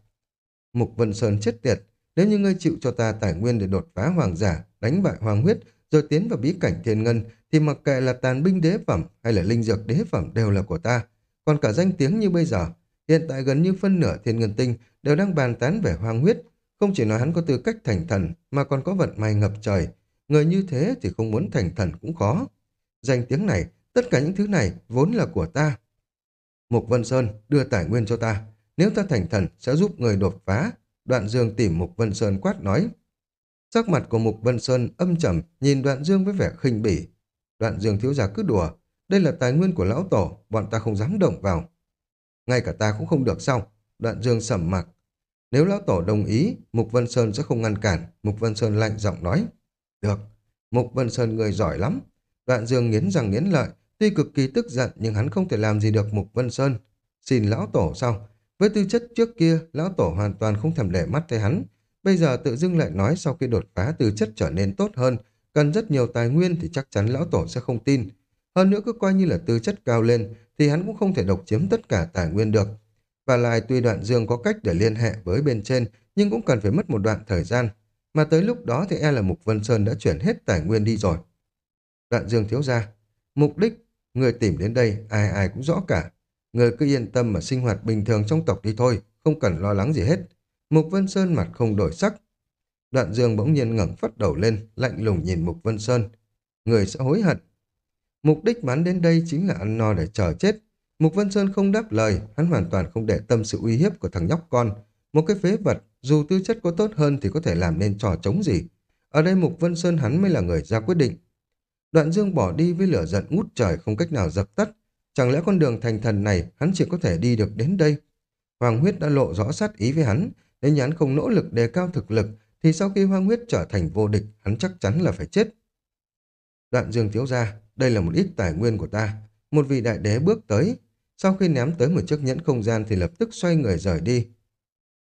Mục Vân Sơn chết tiệt, nếu như ngươi chịu cho ta tài nguyên để đột phá hoàng giả, đánh bại hoàng huyết, rồi tiến vào bí cảnh thiên ngân, thì mặc kệ là tàn binh đế phẩm hay là linh dược đế phẩm đều là của ta. Còn cả danh tiếng như bây giờ, hiện tại gần như phân nửa thiên ngân tinh đều đang bàn tán về hoàng huyết. Không chỉ nói hắn có tư cách thành thần, mà còn có vận may ngập trời. Người như thế thì không muốn thành thần cũng khó. Danh tiếng này, tất cả những thứ này vốn là của ta. Mục Vân Sơn đưa tài nguyên cho ta. Nếu ta thành thần sẽ giúp người đột phá. Đoạn Dương tìm Mục Vân Sơn quát nói. Sắc mặt của Mục Vân Sơn âm trầm, nhìn Đoạn Dương với vẻ khinh bỉ. Đoạn Dương thiếu gia cứ đùa, đây là tài nguyên của lão tổ, bọn ta không dám động vào. Ngay cả ta cũng không được sao? Đoạn Dương sầm mặt. Nếu lão tổ đồng ý, Mục Vân Sơn sẽ không ngăn cản. Mục Vân Sơn lạnh giọng nói. Được, Mục Vân Sơn người giỏi lắm. Đoạn Dương nghiến răng nghiến lợi, tuy cực kỳ tức giận nhưng hắn không thể làm gì được Mục Vân Sơn. Xin lão tổ sao? Với tư chất trước kia, lão tổ hoàn toàn không thèm để mắt tới hắn. Bây giờ tự dưng lại nói sau khi đột phá tư chất trở nên tốt hơn, cần rất nhiều tài nguyên thì chắc chắn lão tổ sẽ không tin. Hơn nữa cứ coi như là tư chất cao lên thì hắn cũng không thể độc chiếm tất cả tài nguyên được. Và lại tuy đoạn dương có cách để liên hệ với bên trên nhưng cũng cần phải mất một đoạn thời gian. Mà tới lúc đó thì e là Mục Vân Sơn đã chuyển hết tài nguyên đi rồi. Đoạn dương thiếu ra, mục đích người tìm đến đây ai ai cũng rõ cả. Người cứ yên tâm mà sinh hoạt bình thường trong tộc đi thôi, không cần lo lắng gì hết. Mục Vân Sơn mặt không đổi sắc. Đoạn dương bỗng nhiên ngẩng phát đầu lên, lạnh lùng nhìn Mục Vân Sơn. Người sẽ hối hận. Mục đích bắn đến đây chính là ăn no để chờ chết. Mục Vân Sơn không đáp lời, hắn hoàn toàn không để tâm sự uy hiếp của thằng nhóc con. Một cái phế vật, dù tư chất có tốt hơn thì có thể làm nên trò chống gì. ở đây Mục Vân Sơn hắn mới là người ra quyết định. Đoạn Dương bỏ đi với lửa giận ngút trời không cách nào dập tắt. Chẳng lẽ con đường thành thần này hắn chỉ có thể đi được đến đây? Hoàng huyết đã lộ rõ sát ý với hắn, nếu như hắn không nỗ lực đề cao thực lực, thì sau khi Hoàng huyết trở thành vô địch, hắn chắc chắn là phải chết. Đoạn Dương thiếu ra, đây là một ít tài nguyên của ta. Một vị đại đế bước tới, sau khi ném tới một chiếc nhẫn không gian thì lập tức xoay người rời đi.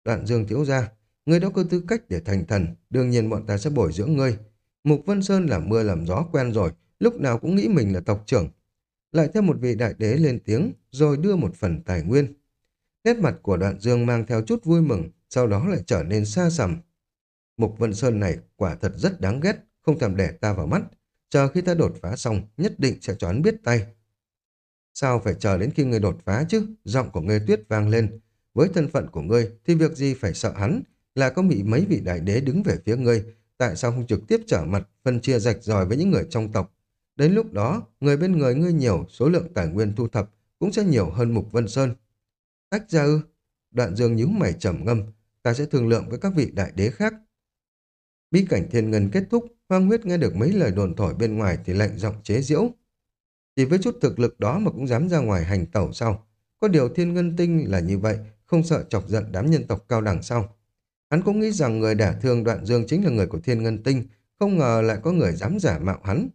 Đoạn Dương thiếu ra, ngươi đã có tư cách để thành thần, đương nhiên bọn ta sẽ bồi dưỡng ngươi. Mục Vân Sơn làm mưa làm gió quen rồi, lúc nào cũng nghĩ mình là tộc trưởng. Lại thêm một vị đại đế lên tiếng, rồi đưa một phần tài nguyên. Nét mặt của đoạn dương mang theo chút vui mừng, sau đó lại trở nên xa xầm. Mục Vân Sơn này quả thật rất đáng ghét, không thèm để ta vào mắt. Chờ khi ta đột phá xong, nhất định sẽ cho hắn biết tay. Sao phải chờ đến khi ngươi đột phá chứ? Giọng của ngươi tuyết vang lên. Với thân phận của ngươi thì việc gì phải sợ hắn? Là có bị mấy vị đại đế đứng về phía ngươi, tại sao không trực tiếp trở mặt, phân chia rạch ròi với những người trong tộc? Đến lúc đó, người bên người ngươi nhiều, số lượng tài nguyên thu thập cũng sẽ nhiều hơn Mục Vân Sơn. Tách ra ư? Đoạn dương nhíu mày trầm ngâm, ta sẽ thương lượng với các vị đại đế khác. Bí cảnh thiên ngân kết thúc, Hoang huyết nghe được mấy lời đồn thổi bên ngoài thì lạnh giọng chế giễu. Chỉ với chút thực lực đó mà cũng dám ra ngoài hành tẩu sao? Có điều thiên ngân tinh là như vậy, không sợ chọc giận đám nhân tộc cao đẳng sao? Hắn cũng nghĩ rằng người đả thương đoạn dương chính là người của thiên ngân tinh, không ngờ lại có người dám giả mạo hắn.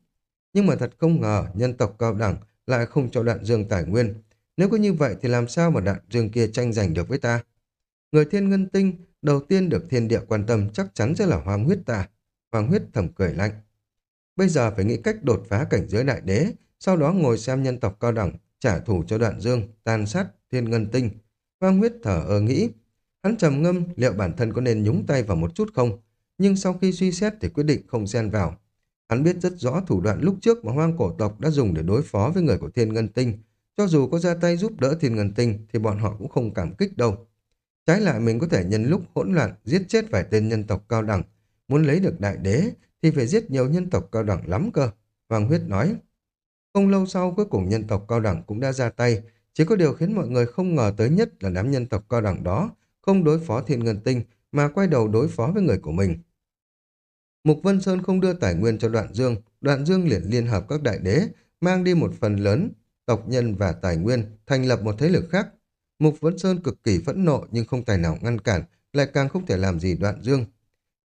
Nhưng mà thật không ngờ nhân tộc cao đẳng lại không cho đoạn dương tài nguyên. Nếu có như vậy thì làm sao mà đoạn dương kia tranh giành được với ta? Người thiên ngân tinh đầu tiên được thiên địa quan tâm chắc chắn sẽ là hoàng huyết ta. Hoàng huyết thầm cười lạnh. Bây giờ phải nghĩ cách đột phá cảnh giới đại đế, sau đó ngồi xem nhân tộc cao đẳng, trả thù cho đoạn dương, tàn sát, thiên ngân tinh. Hoàng huyết thở ơ nghĩ. Hắn trầm ngâm liệu bản thân có nên nhúng tay vào một chút không? Nhưng sau khi suy xét thì quyết định không xen vào. Hắn biết rất rõ thủ đoạn lúc trước mà hoang cổ tộc đã dùng để đối phó với người của thiên ngân tinh. Cho dù có ra tay giúp đỡ thiên ngân tinh thì bọn họ cũng không cảm kích đâu. Trái lại mình có thể nhân lúc hỗn loạn, giết chết vài tên nhân tộc cao đẳng Muốn lấy được đại đế thì phải giết nhiều nhân tộc cao đẳng lắm cơ. Hoàng huyết nói. Không lâu sau, cuối cùng nhân tộc cao đẳng cũng đã ra tay. Chỉ có điều khiến mọi người không ngờ tới nhất là đám nhân tộc cao đẳng đó không đối phó thiên ngân tinh, mà quay đầu đối phó với người của mình. Mục Vân Sơn không đưa tài nguyên cho đoạn dương. Đoạn dương liền liên hợp các đại đế, mang đi một phần lớn tộc nhân và tài nguyên, thành lập một thế lực khác. Mục Vấn Sơn cực kỳ phẫn nộ nhưng không tài nào ngăn cản lại càng không thể làm gì đoạn dương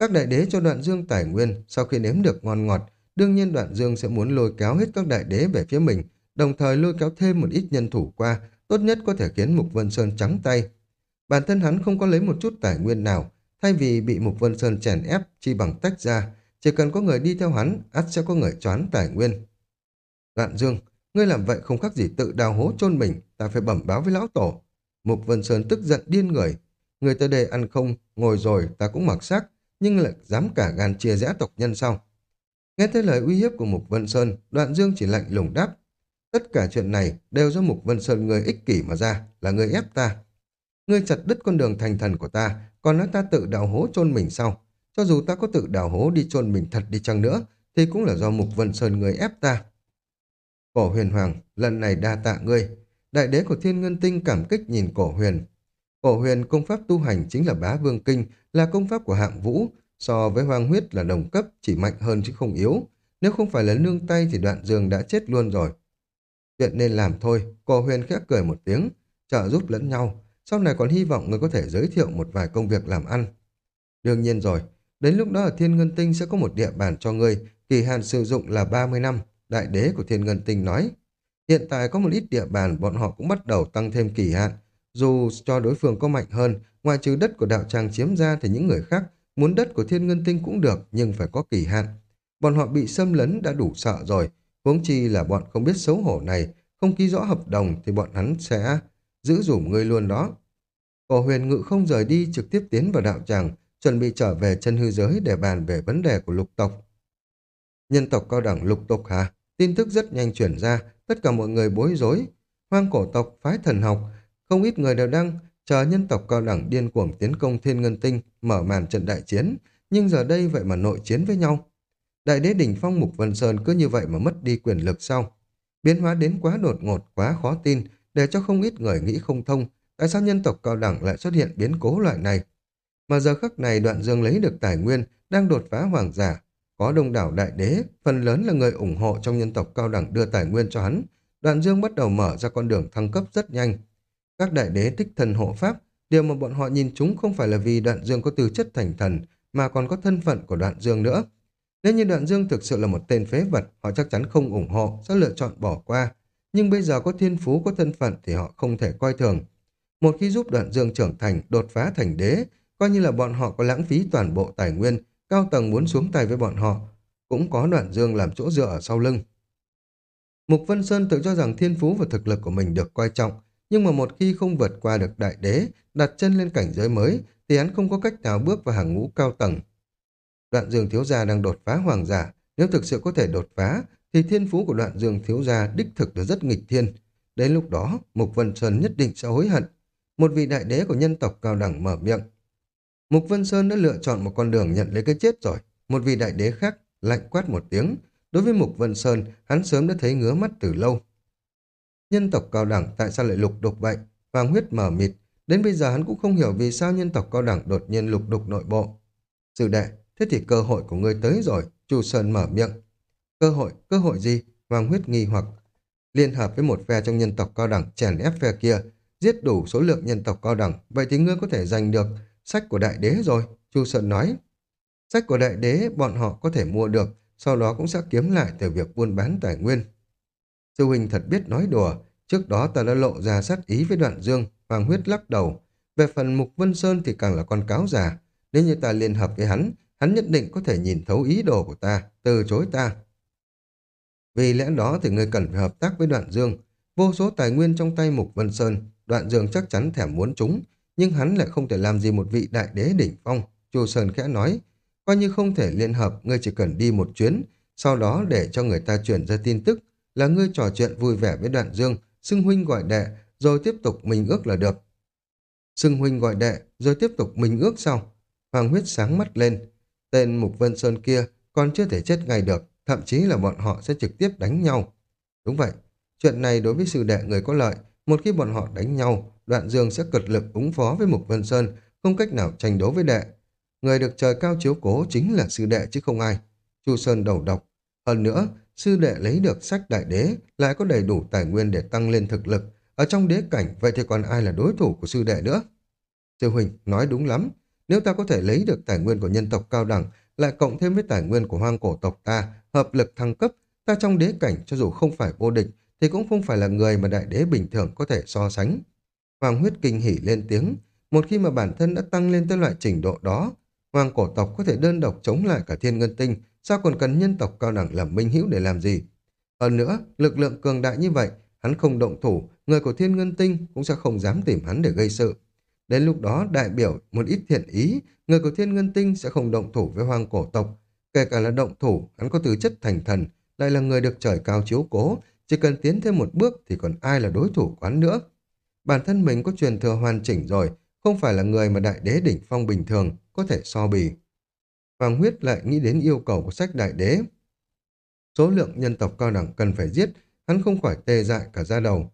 các đại đế cho đoạn dương tài nguyên, sau khi nếm được ngon ngọt, đương nhiên đoạn dương sẽ muốn lôi kéo hết các đại đế về phía mình, đồng thời lôi kéo thêm một ít nhân thủ qua, tốt nhất có thể khiến Mục Vân Sơn trắng tay. Bản thân hắn không có lấy một chút tài nguyên nào, thay vì bị Mục Vân Sơn chèn ép chi bằng tách ra, chỉ cần có người đi theo hắn, ắt sẽ có người choán tài nguyên. Đoạn dương, ngươi làm vậy không khác gì tự đào hố chôn mình, ta phải bẩm báo với lão tổ. Mục Vân Sơn tức giận điên người, người tới đây ăn không, ngồi rồi ta cũng mặc xác, nhưng lại dám cả gan chia rẽ tộc nhân sau. Nghe thấy lời uy hiếp của Mục Vân Sơn, Đoạn Dương chỉ lạnh lùng đáp. Tất cả chuyện này đều do Mục Vân Sơn người ích kỷ mà ra, là người ép ta. Ngươi chặt đứt con đường thành thần của ta, còn nói ta tự đào hố chôn mình sau. Cho dù ta có tự đào hố đi chôn mình thật đi chăng nữa, thì cũng là do Mục Vân Sơn người ép ta. Cổ huyền hoàng, lần này đa tạ ngươi. Đại đế của thiên ngân tinh cảm kích nhìn cổ huyền. Cổ huyền công pháp tu hành chính là bá vương kinh, là công pháp của hạng vũ, so với hoang huyết là đồng cấp, chỉ mạnh hơn chứ không yếu. Nếu không phải là nương tay thì đoạn dương đã chết luôn rồi. Chuyện nên làm thôi, cổ huyền khẽ cười một tiếng, trợ giúp lẫn nhau. Sau này còn hy vọng người có thể giới thiệu một vài công việc làm ăn. Đương nhiên rồi, đến lúc đó ở Thiên Ngân Tinh sẽ có một địa bàn cho ngươi, kỳ hạn sử dụng là 30 năm, đại đế của Thiên Ngân Tinh nói. Hiện tại có một ít địa bàn bọn họ cũng bắt đầu tăng thêm kỳ hạn, dù cho đối phương có mạnh hơn, ngoài trừ đất của đạo tràng chiếm ra thì những người khác muốn đất của thiên ngân tinh cũng được nhưng phải có kỳ hạn. Bọn họ bị xâm lấn đã đủ sợ rồi, huống chi là bọn không biết xấu hổ này, không ký rõ hợp đồng thì bọn hắn sẽ giữ dùm ngươi luôn đó. Cổ huyền ngự không rời đi trực tiếp tiến vào đạo tràng, chuẩn bị trở về chân hư giới để bàn về vấn đề của lục tộc. Nhân tộc cao đẳng lục tộc hả? Tin tức rất nhanh chuyển ra, tất cả mọi người bối rối. Hoang cổ tộc, phái thần học, không ít người đều đang chờ nhân tộc cao đẳng điên cuồng tiến công thiên ngân tinh, mở màn trận đại chiến, nhưng giờ đây vậy mà nội chiến với nhau. Đại đế đỉnh phong Mục Vân Sơn cứ như vậy mà mất đi quyền lực sau. Biến hóa đến quá đột ngột, quá khó tin, để cho không ít người nghĩ không thông, tại sao nhân tộc cao đẳng lại xuất hiện biến cố loại này. Mà giờ khắc này đoạn dương lấy được tài nguyên, đang đột phá hoàng giả, có đông đảo đại đế, phần lớn là người ủng hộ trong nhân tộc cao đẳng đưa tài nguyên cho hắn. Đoạn dương bắt đầu mở ra con đường thăng cấp rất nhanh. Các đại đế thích thần hộ pháp, điều mà bọn họ nhìn chúng không phải là vì đoạn dương có tư chất thành thần, mà còn có thân phận của đoạn dương nữa. Nếu như đoạn dương thực sự là một tên phế vật, họ chắc chắn không ủng hộ, sẽ lựa chọn bỏ qua. Nhưng bây giờ có thiên phú, có thân phận thì họ không thể coi thường. Một khi giúp đoạn dương trưởng thành, đột phá thành đế, coi như là bọn họ có lãng phí toàn bộ tài nguyên, cao tầng muốn xuống tay với bọn họ, cũng có đoạn dương làm chỗ dựa ở sau lưng. Mục Vân Sơn tự cho rằng thiên phú và thực lực của mình được coi trọng, nhưng mà một khi không vượt qua được đại đế, đặt chân lên cảnh giới mới, thì hắn không có cách nào bước vào hàng ngũ cao tầng. Đoạn dương thiếu gia đang đột phá hoàng giả, nếu thực sự có thể đột phá, thì thiên phú của đoạn dương thiếu gia đích thực là rất nghịch thiên. Đến lúc đó, Mục Vân Sơn nhất định sẽ hối hận. Một vị đại đế của nhân tộc cao đẳng mở miệng. Mục Vân Sơn đã lựa chọn một con đường nhận lấy cái chết rồi. Một vị đại đế khác lạnh quát một tiếng. Đối với Mục Vân Sơn, hắn sớm đã thấy ngứa mắt từ lâu. Nhân tộc cao đẳng tại sao lại lục đục vậy? Vàng huyết mở mịt. Đến bây giờ hắn cũng không hiểu vì sao nhân tộc cao đẳng đột nhiên lục đục nội bộ. Sư đệ, thế thì cơ hội của ngươi tới rồi. Chu Sơn mở miệng. Cơ hội, cơ hội gì? Hoàng huyết nghi hoặc. Liên hợp với một phe trong nhân tộc cao đẳng chèn ép phe kia, giết đủ số lượng nhân tộc cao đẳng, vậy thì ngươi có thể giành được sách của đại đế rồi. Chu Sơn nói. Sách của đại đế bọn họ có thể mua được, sau đó cũng sẽ kiếm lại từ việc buôn bán tài nguyên. Sư huynh thật biết nói đùa, trước đó ta đã lộ ra sát ý với đoạn dương, hoàng huyết lắc đầu. Về phần Mục Vân Sơn thì càng là con cáo già, nếu như ta liên hợp với hắn, hắn nhất định có thể nhìn thấu ý đồ của ta, từ chối ta. Vì lẽ đó thì người cần phải hợp tác với đoạn dương. Vô số tài nguyên trong tay Mục Vân Sơn, đoạn dương chắc chắn thèm muốn chúng, nhưng hắn lại không thể làm gì một vị đại đế đỉnh phong. Chu Sơn khẽ nói, coi như không thể liên hợp, ngươi chỉ cần đi một chuyến, sau đó để cho người ta chuyển ra tin tức, là ngươi trò chuyện vui vẻ với đoạn dương, xưng huynh gọi đệ, rồi tiếp tục mình ước là được. Xưng huynh gọi đệ, rồi tiếp tục mình ước sau. Hoàng huyết sáng mắt lên. Tên Mục Vân Sơn kia còn chưa thể chết ngay được, thậm chí là bọn họ sẽ trực tiếp đánh nhau. Đúng vậy, chuyện này đối với sư đệ người có lợi, một khi bọn họ đánh nhau, đoạn dương sẽ cực lực ứng phó với Mục Vân Sơn, không cách nào tranh đấu với đệ. Người được trời cao chiếu cố chính là sư đệ chứ không ai. Chu Sơn đầu độc. Hơn nữa, sư đệ lấy được sách đại đế, lại có đầy đủ tài nguyên để tăng lên thực lực. Ở trong đế cảnh, vậy thì còn ai là đối thủ của sư đệ nữa? Sư Huỳnh nói đúng lắm. Nếu ta có thể lấy được tài nguyên của nhân tộc cao đẳng, lại cộng thêm với tài nguyên của hoang cổ tộc ta, hợp lực thăng cấp, ta trong đế cảnh cho dù không phải vô địch, thì cũng không phải là người mà đại đế bình thường có thể so sánh. Hoàng huyết kinh hỉ lên tiếng, một khi mà bản thân đã tăng lên tới loại trình độ đó, hoàng cổ tộc có thể đơn độc chống lại cả thiên ngân tinh, sao còn cần nhân tộc cao đẳng làm minh hữu để làm gì? Hơn nữa, lực lượng cường đại như vậy, hắn không động thủ, người của thiên ngân tinh cũng sẽ không dám tìm hắn để gây sự. Đến lúc đó đại biểu một ít thiện ý, người của thiên ngân tinh sẽ không động thủ với hoàng cổ tộc. Kể cả là động thủ, hắn có tư chất thành thần, lại là người được trời cao chiếu cố, chỉ cần tiến thêm một bước thì còn ai là đối thủ quán nữa. Bản thân mình có truyền thừa hoàn chỉnh rồi, không phải là người mà đại đế đỉnh phong bình thường có thể so bì. Hoàng huyết lại nghĩ đến yêu cầu của sách đại đế. Số lượng nhân tộc cao đẳng cần phải giết, hắn không khỏi tê dại cả da đầu.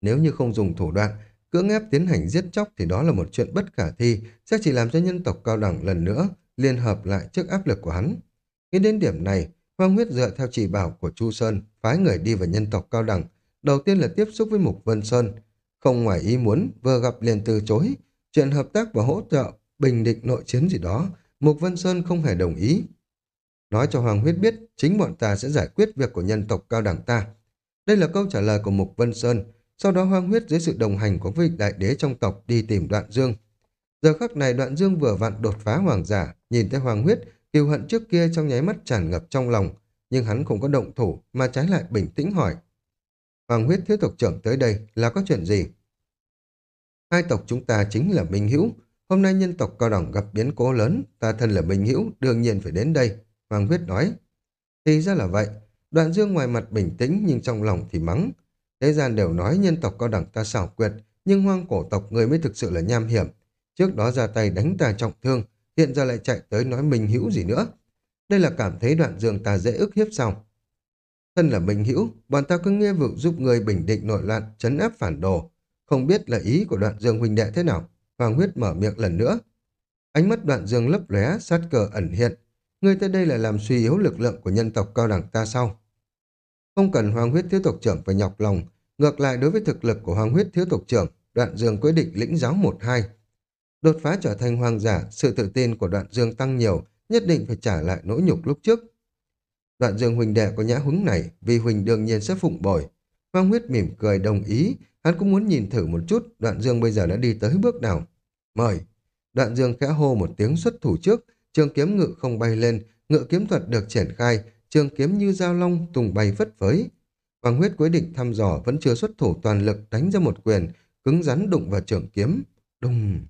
Nếu như không dùng thủ đoạn, cưỡng ép tiến hành giết chóc thì đó là một chuyện bất khả thi, sẽ chỉ làm cho nhân tộc cao đẳng lần nữa liên hợp lại trước áp lực của hắn. Nghĩ đến điểm này, Hoàng huyết dựa theo chỉ bảo của Chu Sơn, phái người đi vào nhân tộc cao đẳng, đầu tiên là tiếp xúc với Mục Vân Sơn. Không ngoài ý muốn, vừa gặp liền từ chối, chuyện hợp tác và hỗ trợ, bình định nội chiến gì đó, Mục Vân Sơn không hề đồng ý. Nói cho Hoàng huyết biết, chính bọn ta sẽ giải quyết việc của nhân tộc cao đẳng ta. Đây là câu trả lời của Mục Vân Sơn, sau đó Hoàng huyết dưới sự đồng hành của vị đại đế trong tộc đi tìm Đoạn Dương. Giờ khắc này Đoạn Dương vừa vặn đột phá hoàng giả, nhìn thấy Hoàng huyết, kiêu hận trước kia trong nháy mắt tràn ngập trong lòng, nhưng hắn không có động thủ mà trái lại bình tĩnh hỏi. Hoàng huyết thiếu tộc trưởng tới đây là có chuyện gì? Hai tộc chúng ta chính là Minh Hữu. Hôm nay nhân tộc cao đẳng gặp biến cố lớn, ta thân là Minh Hữu, đương nhiên phải đến đây. Hoàng huyết nói. Thì ra là vậy. Đoạn dương ngoài mặt bình tĩnh nhưng trong lòng thì mắng. Thế gian đều nói nhân tộc cao đẳng ta xảo quyệt, nhưng hoang cổ tộc người mới thực sự là nham hiểm. Trước đó ra tay đánh ta trọng thương, hiện giờ lại chạy tới nói Minh Hữu gì nữa. Đây là cảm thấy đoạn dương ta dễ ức hiếp sao? Thân là bình Hữu, bọn ta cứ nghe vụ giúp người bình định nội loạn, chấn áp phản đồ. Không biết là ý của đoạn dương huynh đệ thế nào? Hoàng huyết mở miệng lần nữa. Ánh mắt đoạn dương lấp lóe sát cờ ẩn hiện. Ngươi tới đây là làm suy yếu lực lượng của nhân tộc cao đẳng ta sau. Không cần hoàng huyết thiếu tộc trưởng phải nhọc lòng. Ngược lại đối với thực lực của hoàng huyết thiếu tộc trưởng, đoạn dương quyết định lĩnh giáo một hai. Đột phá trở thành hoàng giả, sự tự tin của đoạn dương tăng nhiều, nhất định phải trả lại nỗi nhục lúc trước. Đoạn dương huỳnh đệ có nhã hứng này, vì huỳnh đương nhiên sẽ phụng bồi. Hoàng huyết mỉm cười đồng ý, hắn cũng muốn nhìn thử một chút đoạn dương bây giờ đã đi tới bước nào. Mời! Đoạn dương khẽ hô một tiếng xuất thủ trước, trường kiếm ngự không bay lên, ngự kiếm thuật được triển khai, trường kiếm như dao long tùng bay phất phới. Hoàng huyết quyết định thăm dò vẫn chưa xuất thủ toàn lực đánh ra một quyền, cứng rắn đụng vào trường kiếm. Đùng!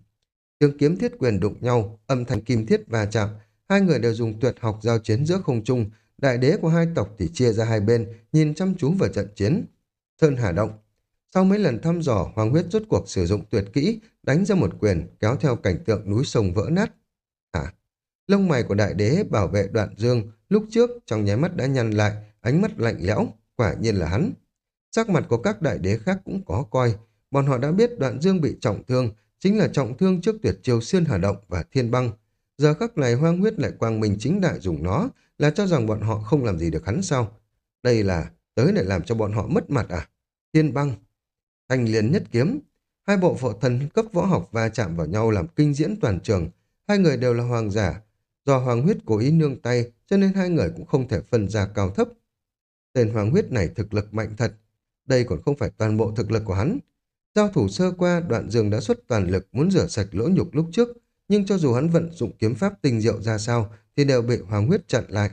Trường kiếm thiết quyền đụng nhau, âm thanh kim thiết va chạm, hai người đều dùng tuyệt học giao chiến giữa không trung, đại đế của hai tộc thì chia ra hai bên, nhìn chăm chú vào trận chiến. Sơn Hà Động Sau mấy lần thăm dò, Hoàng huyết rốt cuộc sử dụng tuyệt kỹ, đánh ra một quyền, kéo theo cảnh tượng núi sông vỡ nát. Hả? Lông mày của đại đế bảo vệ đoạn dương, lúc trước trong nháy mắt đã nhăn lại, ánh mắt lạnh lẽo, quả nhiên là hắn. Sắc mặt của các đại đế khác cũng có coi, bọn họ đã biết đoạn dương bị trọng thương, chính là trọng thương trước tuyệt chiêu xuyên hà động và thiên băng. Giờ khắc này hoang huyết lại quang mình chính đại dùng nó là cho rằng bọn họ không làm gì được hắn sao. Đây là tới để làm cho bọn họ mất mặt à? Thiên băng, thành liền nhất kiếm, hai bộ phộ thần cấp võ học va chạm vào nhau làm kinh diễn toàn trường. Hai người đều là hoàng giả, do hoàng huyết cố ý nương tay cho nên hai người cũng không thể phân ra cao thấp. Tên hoàng huyết này thực lực mạnh thật, đây còn không phải toàn bộ thực lực của hắn. Giao thủ sơ qua, đoạn dương đã xuất toàn lực muốn rửa sạch lỗ nhục lúc trước, nhưng cho dù hắn vận dụng kiếm pháp tinh diệu ra sao, thì đều bị hoàng huyết chặn lại.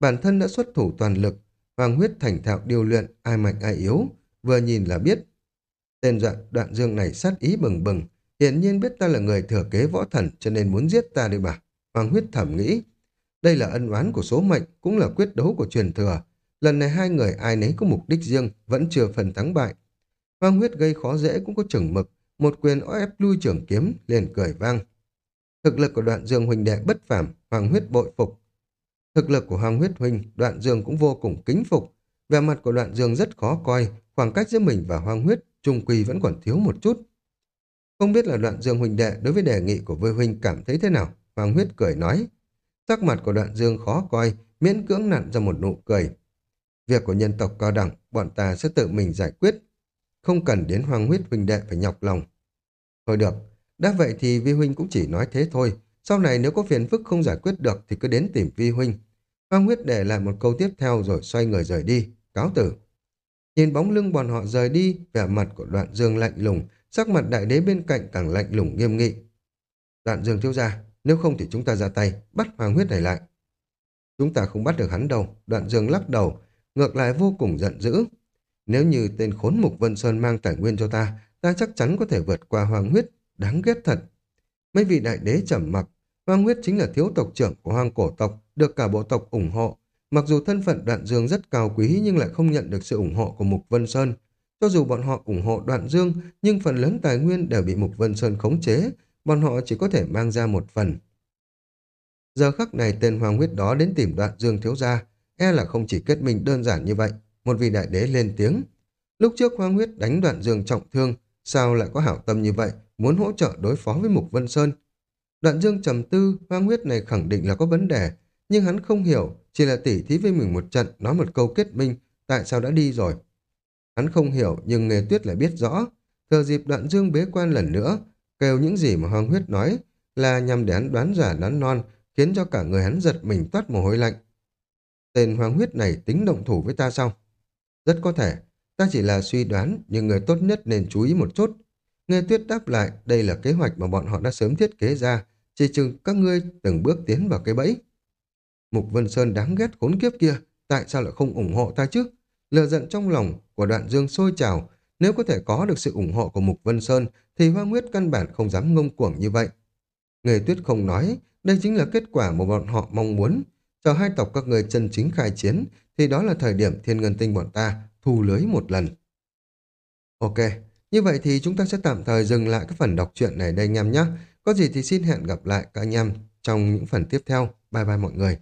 Bản thân đã xuất thủ toàn lực, hoàng huyết thành thạo điều luyện, ai mạnh ai yếu, vừa nhìn là biết. Tên đoạn, đoạn dương này sát ý bừng bừng, hiển nhiên biết ta là người thừa kế võ thần cho nên muốn giết ta đi bà. Hoàng huyết thẩm nghĩ. Đây là ân oán của số mệnh, cũng là quyết đấu của truyền thừa. Lần này hai người ai nấy có mục đích riêng, vẫn chưa phần thắng bại. Hoàng huyết gây khó dễ cũng có chừng mực, một quyền ép lui trưởng kiếm, liền cười vang. Thực lực của đoạn dương huynh đệ bất phàm, Hoàng huyết bội phục. Thực lực của Hoàng huyết huynh, đoạn dương cũng vô cùng kính phục. Vẻ mặt của đoạn dương rất khó coi, khoảng cách giữa mình và Hoàng huyết trung quy vẫn còn thiếu một chút. Không biết là đoạn dương huynh đệ đối với đề nghị của Vơi huynh cảm thấy thế nào? Hoàng huyết cười nói. Sắc mặt của đoạn dương khó coi, miễn cưỡng nặn ra một nụ cười. Việc của nhân tộc cao đẳng, bọn ta sẽ tự mình giải quyết. Không cần đến hoàng huyết huynh đệ phải nhọc lòng. Thôi được, đã vậy thì Vi Huynh cũng chỉ nói thế thôi. Sau này nếu có phiền phức không giải quyết được thì cứ đến tìm Vi Huynh. Hoàng huyết để lại một câu tiếp theo rồi xoay người rời đi. Cáo tử. Nhìn bóng lưng bọn họ rời đi, vẻ mặt của đoạn dương lạnh lùng, sắc mặt đại đế bên cạnh càng lạnh lùng nghiêm nghị. Đoạn dương thiếu gia, nếu không thì chúng ta ra tay, bắt hoàng huyết này lại. Chúng ta không bắt được hắn đâu, đoạn dương lắc đầu, ngược lại vô cùng giận dữ. Nếu như tên khốn mục Vân Sơn mang tài nguyên cho ta, ta chắc chắn có thể vượt qua hoàng huyết, đáng ghét thật. Mấy vị đại đế trầm mặc, hoàng huyết chính là thiếu tộc trưởng của hoàng cổ tộc, được cả bộ tộc ủng hộ. Mặc dù thân phận đoạn dương rất cao quý nhưng lại không nhận được sự ủng hộ của Mục Vân Sơn. Cho dù bọn họ ủng hộ đoạn dương, nhưng phần lớn tài nguyên đều bị Mục Vân Sơn khống chế, bọn họ chỉ có thể mang ra một phần. Giờ khắc này tên hoàng huyết đó đến tìm đoạn dương thiếu gia, e là không chỉ kết minh đơn giản như vậy. Một vị đại đế lên tiếng. Lúc trước hoàng huyết đánh đoạn dương trọng thương, sao lại có hảo tâm như vậy, muốn hỗ trợ đối phó với Mục Vân Sơn. Đoạn dương trầm tư, hoàng huyết này khẳng định là có vấn đề, nhưng hắn không hiểu, chỉ là tỉ thí với mình một trận, nói một câu kết minh, tại sao đã đi rồi. Hắn không hiểu, nhưng nghề tuyết lại biết rõ. Thờ dịp đoạn dương bế quan lần nữa, kêu những gì mà Hoàng Huyết nói là nhằm để hắn đoán giả đoán non, khiến cho cả người hắn giật mình toát mồ hôi lạnh. Tên Hoàng Huyết này tính động thủ với ta sao? Rất có thể, ta chỉ là suy đoán, nhưng người tốt nhất nên chú ý một chút. Nghe Tuyết đáp lại, đây là kế hoạch mà bọn họ đã sớm thiết kế ra, chỉ chừng các ngươi từng bước tiến vào cái bẫy. Mục Vân Sơn đáng ghét khốn kiếp kia, tại sao lại không ủng hộ ta chứ? Lừa giận trong lòng của đoạn dương sôi trào, nếu có thể có được sự ủng hộ của Mục Vân Sơn thì Hoa Nguyết căn bản không dám ngông cuồng như vậy. Người tuyết không nói, đây chính là kết quả mà bọn họ mong muốn. Chờ hai tộc các người chân chính khai chiến thì đó là thời điểm thiên ngân tinh bọn ta thu lưới một lần. Ok, như vậy thì chúng ta sẽ tạm thời dừng lại cái phần đọc truyện này đây anh em nhé. Có gì thì xin hẹn gặp lại các anh em trong những phần tiếp theo. Bye bye mọi người.